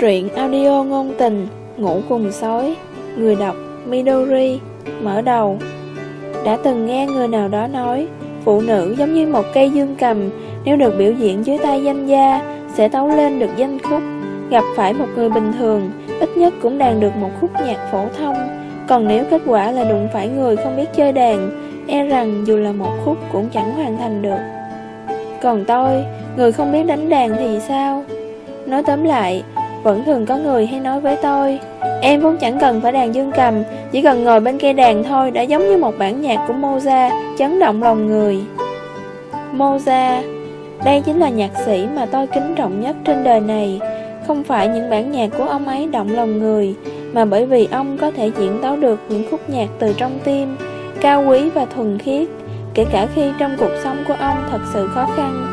Truyện audio ngôn tình, Ngủ cùng sói, Người đọc Midori, Mở đầu. Đã từng nghe người nào đó nói, Phụ nữ giống như một cây dương cầm, Nếu được biểu diễn dưới tay danh gia, Sẽ tấu lên được danh khúc. Gặp phải một người bình thường, Ít nhất cũng đàn được một khúc nhạc phổ thông. Còn nếu kết quả là đụng phải người không biết chơi đàn E rằng dù là một khúc cũng chẳng hoàn thành được. Còn tôi, Người không biết đánh đàn thì sao? Nói tóm lại vẫn thường có người hay nói với tôi. Em vốn chẳng cần phải đàn dương cầm, Chỉ cần ngồi bên cây đàn thôi Đã giống như một bản nhạc của mozart Chấn động lòng người. Mozart Đây chính là nhạc sĩ mà tôi kính trọng nhất trên đời này. Không phải những bản nhạc của ông ấy động lòng người, Mà bởi vì ông có thể diễn tấu được những khúc nhạc từ trong tim, Cao quý và thuần khiết, Kể cả khi trong cuộc sống của ông thật sự khó khăn.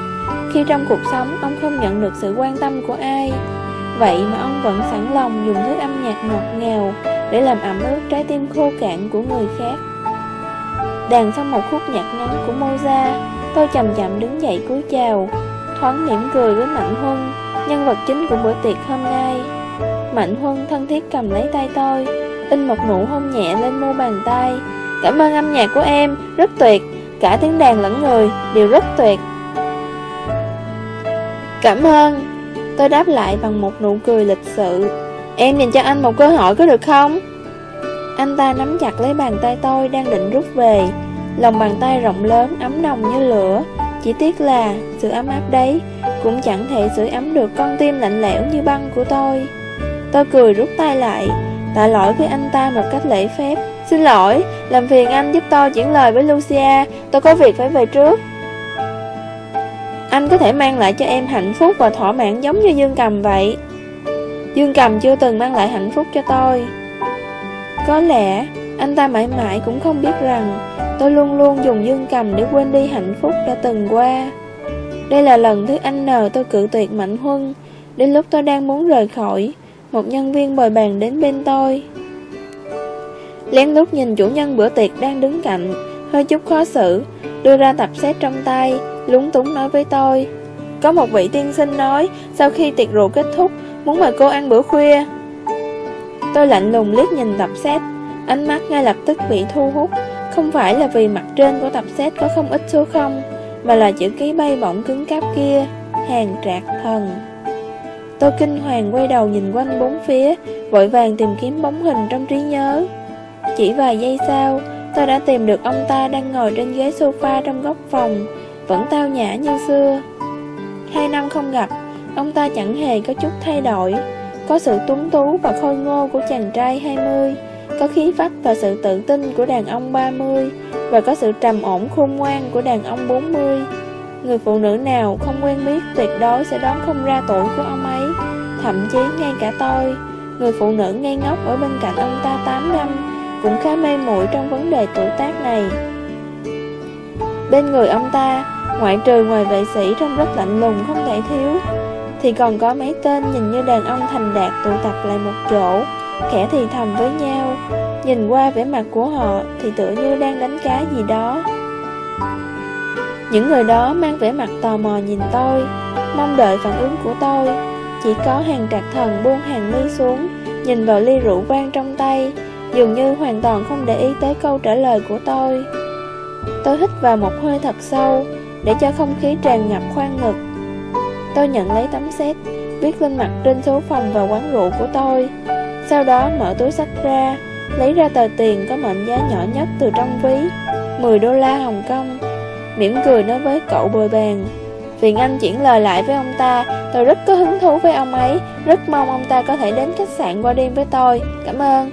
Khi trong cuộc sống, ông không nhận được sự quan tâm của ai. Vậy mà ông vẫn sẵn lòng dùng thứ âm nhạc ngọt ngào Để làm ẩm ướt trái tim khô cạn của người khác. Đàn xong một khúc nhạc ngắn của mozart, Tôi chậm chậm đứng dậy cúi chào Thoáng mỉm cười với Mạnh Huân Nhân vật chính của bữa tiệc hôm nay. Mạnh Huân thân thiết cầm lấy tay tôi In một nụ hôn nhẹ lên mu bàn tay. Cảm ơn âm nhạc của em, rất tuyệt Cả tiếng đàn lẫn người đều rất tuyệt. Cảm ơn. Tôi đáp lại bằng một nụ cười lịch sự. Em dành cho anh một cơ hội có được không? Anh ta nắm chặt lấy bàn tay tôi đang định rút về. Lòng bàn tay rộng lớn ấm nồng như lửa. Chỉ tiếc là sự ấm áp đấy Cũng chẳng thể sưởi ấm được con tim lạnh lẽo như băng của tôi. Tôi cười rút tay lại Tạ lỗi với anh ta một cách lễ phép. Xin lỗi, làm phiền anh giúp tôi chuyển lời với Lucia. Tôi có việc phải về trước anh có thể mang lại cho em hạnh phúc và thỏa mãn giống như Dương Cầm vậy. Dương Cầm chưa từng mang lại hạnh phúc cho tôi. Có lẽ, anh ta mãi mãi cũng không biết rằng, Tôi luôn luôn dùng Dương Cầm để quên đi hạnh phúc đã từng qua. Đây là lần thứ anh nờ tôi cự tuyệt Mạnh Huân. Đến lúc tôi đang muốn rời khỏi, Một nhân viên bồi bàn đến bên tôi. Lén lút nhìn chủ nhân bữa tiệc đang đứng cạnh, Hơi chút khó xử, Đưa ra tập xét trong tay lúng túng nói với tôi. Có một vị tiên sinh nói, Sau khi tiệc rượu kết thúc, Muốn mời cô ăn bữa khuya. Tôi lạnh lùng liếc nhìn tập xét Ánh mắt ngay lập tức bị thu hút. Không phải là vì mặt trên của tập xét có không ít số không, Mà là chữ ký bay bổng cứng cáp kia, Hàng trạc thần. Tôi kinh hoàng quay đầu nhìn quanh bốn phía, Vội vàng tìm kiếm bóng hình trong trí nhớ. Chỉ vài giây sau, Tôi đã tìm được ông ta đang ngồi trên ghế sofa trong góc phòng vẫn tao nhã như xưa. Hai năm không gặp, ông ta chẳng hề có chút thay đổi. Có sự tuấn tú và khôi ngô của chàng trai 20, có khí phách và sự tự tin của đàn ông 30, và có sự trầm ổn khôn ngoan của đàn ông 40. Người phụ nữ nào không quen biết tuyệt đối sẽ đoán không ra tuổi của ông ấy, thậm chí ngay cả tôi, người phụ nữ ngây ngốc ở bên cạnh ông ta 8 năm, cũng khá mê muội trong vấn đề tuổi tác này. Bên người ông ta, ngoại trừ ngoài vệ sĩ trông rất lạnh lùng không thể thiếu, thì còn có mấy tên nhìn như đàn ông thành đạt tụ tập lại một chỗ, khẽ thì thầm với nhau. Nhìn qua vẻ mặt của họ thì tựa như đang đánh cá gì đó. Những người đó mang vẻ mặt tò mò nhìn tôi, mong đợi phản ứng của tôi. Chỉ có hàng trạc thần buông hàng mi xuống, nhìn vào ly rượu vang trong tay, dường như hoàn toàn không để ý tới câu trả lời của tôi. Tôi hít vào một hơi thật sâu để cho không khí tràn ngập khoang ngực. Tôi nhận lấy tấm xét, Viết lên mặt trên số phòng và quán rượu của tôi. Sau đó mở túi sách ra, Lấy ra tờ tiền có mệnh giá nhỏ nhất từ trong ví 10 đô la Hồng Kông. Mỉm cười nói với cậu bồi bàn. Viện anh chuyển lời lại với ông ta, Tôi rất có hứng thú với ông ấy, Rất mong ông ta có thể đến khách sạn qua đêm với tôi. Cảm ơn.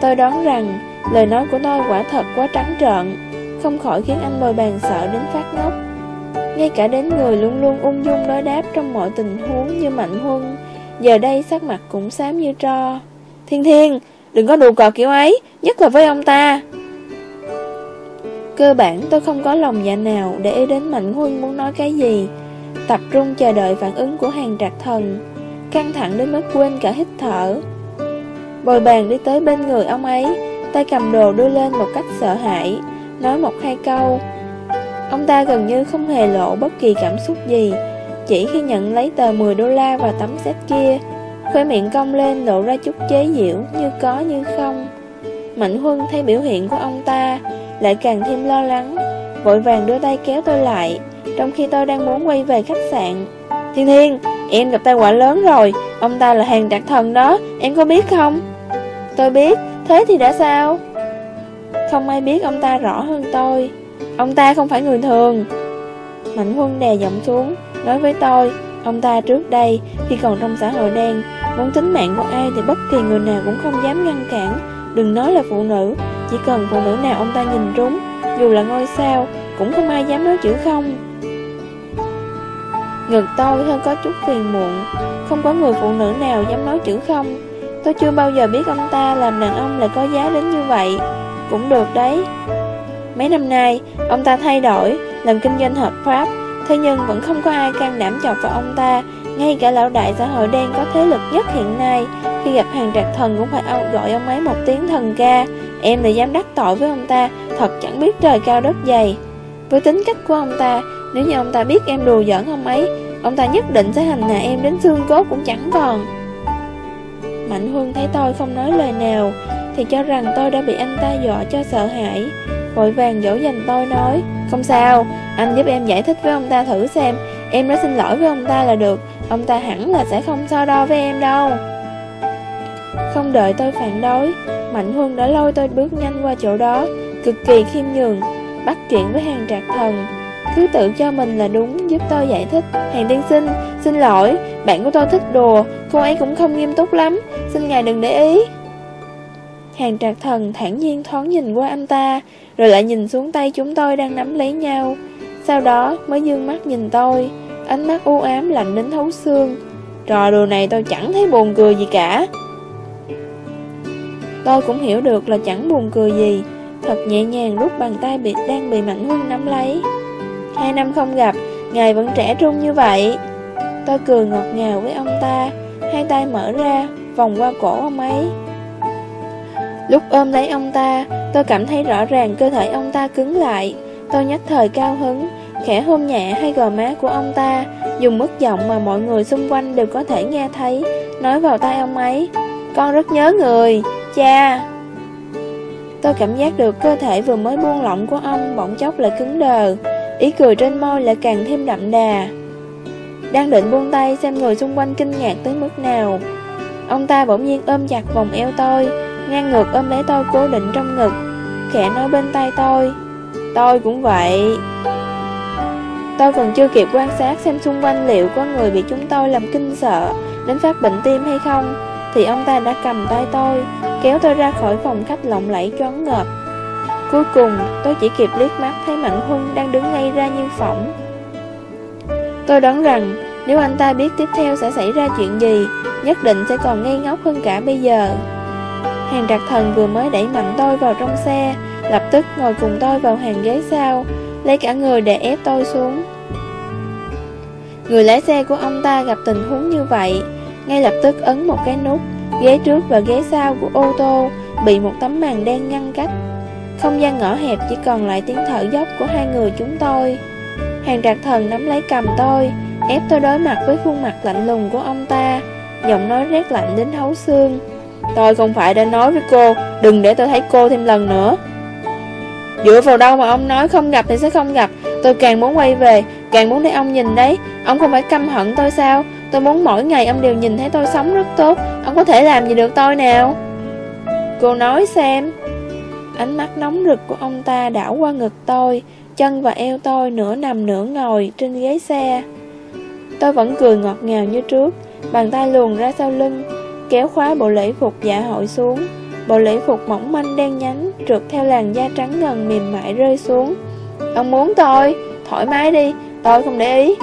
Tôi đoán rằng Lời nói của tôi quả thật quá trắng trợn không khỏi khiến anh bồi bàn sợ đến phát ngốc. Ngay cả đến người luôn luôn ung dung đối đáp trong mọi tình huống như Mạnh Huân Giờ đây sắc mặt cũng xám như tro. Thiên Thiên, đừng có đùa cợt kiểu ấy, nhất là với ông ta. Cơ bản tôi không có lòng dạ nào để ý đến Mạnh Huân muốn nói cái gì. Tập trung chờ đợi phản ứng của hàng trạc thần Căng thẳng đến mức quên cả hít thở. Bồi bàn đi tới bên người ông ấy Tay cầm đồ đưa lên một cách sợ hãi nói một hai câu. Ông ta gần như không hề lộ bất kỳ cảm xúc gì, chỉ khi nhận lấy tờ 10 đô la và tấm xét kia khóe miệng cong lên lộ ra chút chế giễu như có như không. Mạnh Huân thấy biểu hiện của ông ta, lại càng thêm lo lắng, vội vàng đưa tay kéo tôi lại, trong khi tôi đang muốn quay về khách sạn. Thiên Thiên, em gặp tai họa lớn rồi, ông ta là hàng đặc thần đó, em có biết không? Tôi biết, thế thì đã sao? Không ai biết ông ta rõ hơn tôi. Ông ta không phải người thường. Mạnh Huân đè giọng xuống, nói với tôi, ông ta trước đây, khi còn trong xã hội đen, muốn tính mạng của ai thì bất kỳ người nào cũng không dám ngăn cản, đừng nói là phụ nữ, chỉ cần phụ nữ nào ông ta nhìn trúng, dù là ngôi sao, cũng không ai dám nói chữ không. Ngực tôi hơi có chút phiền muộn, không có người phụ nữ nào dám nói chữ không. Tôi chưa bao giờ biết ông ta làm đàn ông lại có giá đến như vậy. Cũng được đấy. Mấy năm nay, ông ta thay đổi, làm kinh doanh hợp pháp, thế nhưng vẫn không có ai can đảm chọc vào ông ta, ngay cả lão đại xã hội đen có thế lực nhất hiện nay, khi gặp hàng trạc thần cũng phải gọi ông ấy một tiếng thần ca. Em lại dám đắc tội với ông ta, thật chẳng biết trời cao đất dày. Với tính cách của ông ta, nếu như ông ta biết em đùa giỡn ông ấy, ông ta nhất định sẽ hành hạ em đến xương cốt cũng chẳng còn. Mạnh Huân thấy tôi không nói lời nào, thì cho rằng tôi đã bị anh ta dọa cho sợ hãi. Vội vàng dỗ dành tôi nói, không sao, anh giúp em giải thích với ông ta thử xem, em đã xin lỗi với ông ta là được, ông ta hẳn là sẽ không so đo với em đâu. Không đợi tôi phản đối, Mạnh Huân đã lôi tôi bước nhanh qua chỗ đó, cực kỳ khiêm nhường, bắt chuyện với hàng trạc thần. Cứ tự cho mình là đúng giúp tôi giải thích Hàng tiên sinh, xin lỗi Bạn của tôi thích đùa Cô ấy cũng không nghiêm túc lắm Xin ngài đừng để ý Hàng trạc thần thản nhiên thoáng nhìn qua anh ta Rồi lại nhìn xuống tay chúng tôi đang nắm lấy nhau. Sau đó mới dương mắt nhìn tôi Ánh mắt u ám lạnh đến thấu xương. Trò đồ này tôi chẳng thấy buồn cười gì cả. Tôi cũng hiểu được là chẳng buồn cười gì. Thật nhẹ nhàng rút bàn tay bị đang bị Mạnh Huân nắm lấy. Hai năm không gặp, ngài vẫn trẻ trung như vậy. Tôi cười ngọt ngào với ông ta, hai tay mở ra, vòng qua cổ ông ấy. Lúc ôm lấy ông ta, tôi cảm thấy rõ ràng cơ thể ông ta cứng lại. Tôi nhất thời cao hứng, khẽ hôn nhẹ hai gò má của ông ta, dùng mức giọng mà mọi người xung quanh đều có thể nghe thấy, nói vào tai ông ấy. Con rất nhớ người, cha. Tôi cảm giác được cơ thể vừa mới buông lỏng của ông bỗng chốc lại cứng đờ. Ý cười trên môi lại càng thêm đậm đà Đang định buông tay xem người xung quanh kinh ngạc tới mức nào Ông ta bỗng nhiên ôm chặt vòng eo tôi Ngang ngược ôm lấy tôi cố định trong ngực Khẽ nói bên tay tôi Tôi cũng vậy Tôi còn chưa kịp quan sát xem xung quanh liệu có người bị chúng tôi làm kinh sợ Đến phát bệnh tim hay không Thì ông ta đã cầm tay tôi Kéo tôi ra khỏi phòng khách lộng lẫy choáng ngợp Cuối cùng, tôi chỉ kịp liếc mắt thấy Mạnh Huân đang đứng ngay ra như phỏng. Tôi đoán rằng, nếu anh ta biết tiếp theo sẽ xảy ra chuyện gì, nhất định sẽ còn ngây ngốc hơn cả bây giờ. Hàng đặc thần vừa mới đẩy mạnh tôi vào trong xe, lập tức ngồi cùng tôi vào hàng ghế sau, lấy cả người để ép tôi xuống. Người lái xe của ông ta gặp tình huống như vậy, ngay lập tức ấn một cái nút, ghế trước và ghế sau của ô tô bị một tấm màn đen ngăn cách. Không gian ngõ hẹp chỉ còn lại tiếng thở dốc của hai người chúng tôi Hàng trạc thần nắm lấy cầm tôi Ép tôi đối mặt với khuôn mặt lạnh lùng của ông ta Giọng nói rét lạnh đến thấu xương Tôi không phải đã nói với cô Đừng để tôi thấy cô thêm lần nữa. Dựa vào đâu mà ông nói không gặp thì sẽ không gặp. Tôi càng muốn quay về Càng muốn để ông nhìn đấy. Ông không phải căm hận tôi sao? Tôi muốn mỗi ngày ông đều nhìn thấy tôi sống rất tốt. Ông có thể làm gì được tôi nào? Cô nói xem. Ánh mắt nóng rực của ông ta đảo qua ngực tôi, chân và eo tôi nửa nằm nửa ngồi trên ghế xe. Tôi vẫn cười ngọt ngào như trước, bàn tay luồn ra sau lưng, kéo khóa bộ lễ phục dạ hội xuống. Bộ lễ phục mỏng manh đen nhánh, trượt theo làn da trắng ngần mềm mại rơi xuống. Ông muốn tôi, thoải mái đi, tôi không để ý.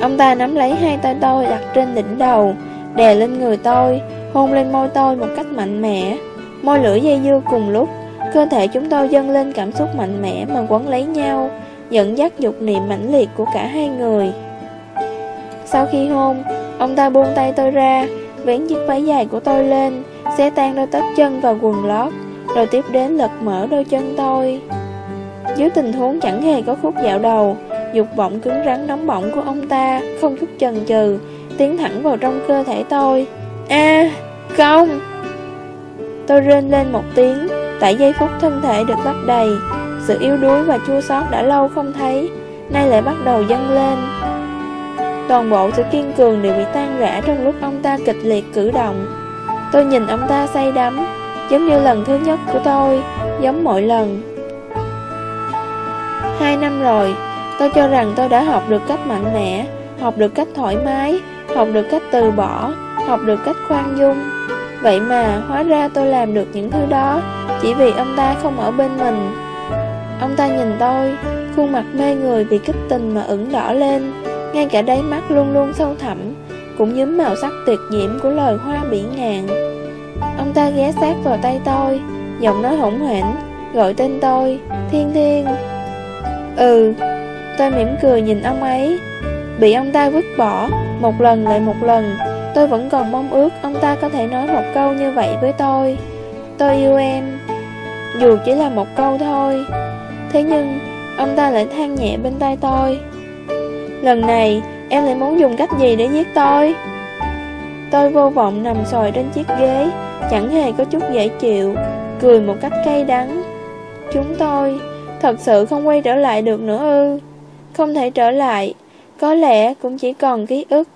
Ông ta nắm lấy hai tay tôi đặt trên đỉnh đầu, đè lên người tôi, hôn lên môi tôi một cách mạnh mẽ. Môi lưỡi dây dưa cùng lúc Cơ thể chúng tôi dâng lên cảm xúc mạnh mẽ mà quấn lấy nhau Dẫn dắt dục niệm mãnh liệt của cả hai người Sau khi hôn Ông ta buông tay tôi ra Vén chiếc váy dài của tôi lên Xé tan đôi tất chân vào quần lót Rồi tiếp đến lật mở đôi chân tôi Dưới tình huống chẳng hề có khúc dạo đầu Dục vọng cứng rắn nóng bỏng của ông ta Không chút chần chừ tiến thẳng vào trong cơ thể tôi. A, không! Tôi rên lên một tiếng, tại giây phút thân thể được lấp đầy, sự yếu đuối và chua xót đã lâu không thấy, nay lại bắt đầu dâng lên. Toàn bộ sự kiên cường đều bị tan rã trong lúc ông ta kịch liệt cử động. Tôi nhìn ông ta say đắm, giống như lần thứ nhất của tôi, giống mọi lần. Hai năm rồi, tôi cho rằng tôi đã học được cách mạnh mẽ, học được cách thoải mái, học được cách từ bỏ, học được cách khoan dung. Vậy mà, hóa ra tôi làm được những thứ đó, chỉ vì ông ta không ở bên mình. Ông ta nhìn tôi, khuôn mặt mê người vì kích tình mà ửng đỏ lên, ngay cả đáy mắt luôn luôn sâu thẳm, cũng nhúm màu sắc tuyệt diễm của lời hoa bỉ ngạn. Ông ta ghé sát vào tay tôi, giọng nói hỗn hển, gọi tên tôi, Thiên Thiên. Ừ, tôi mỉm cười nhìn ông ấy. Bị ông ta vứt bỏ, một lần lại một lần, tôi vẫn còn mong ước ông ta có thể nói một câu như vậy với tôi. Tôi yêu em. Dù chỉ là một câu thôi. Thế nhưng, ông ta lại than nhẹ bên tay tôi. Lần này, em lại muốn dùng cách gì để giết tôi? Tôi vô vọng nằm sòi trên chiếc ghế, chẳng hề có chút dễ chịu, cười một cách cay đắng. Chúng tôi thật sự không quay trở lại được nữa ư? Không thể trở lại, có lẽ cũng chỉ còn ký ức.